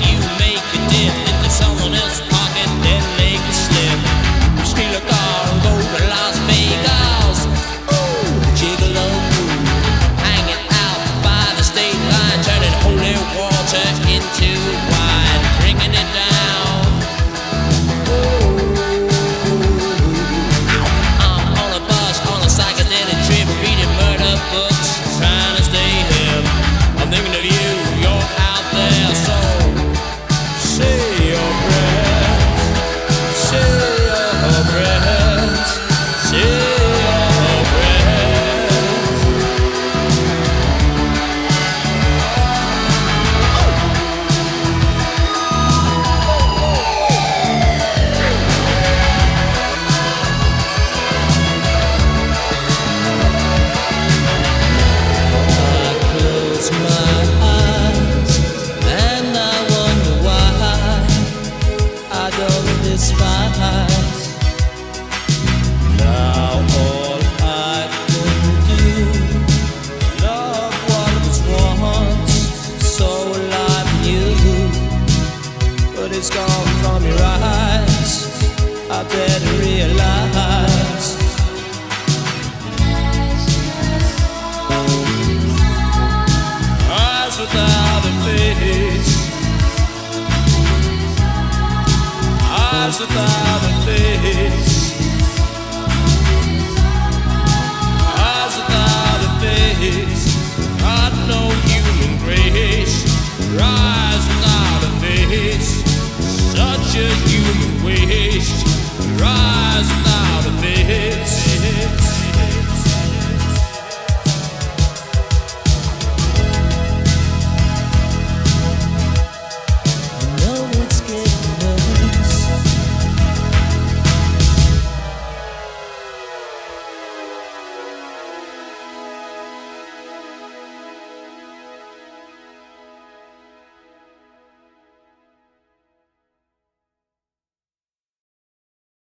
you make a difference. is gone from your eyes. I better realize. Eyes without a face. Eyes without a face.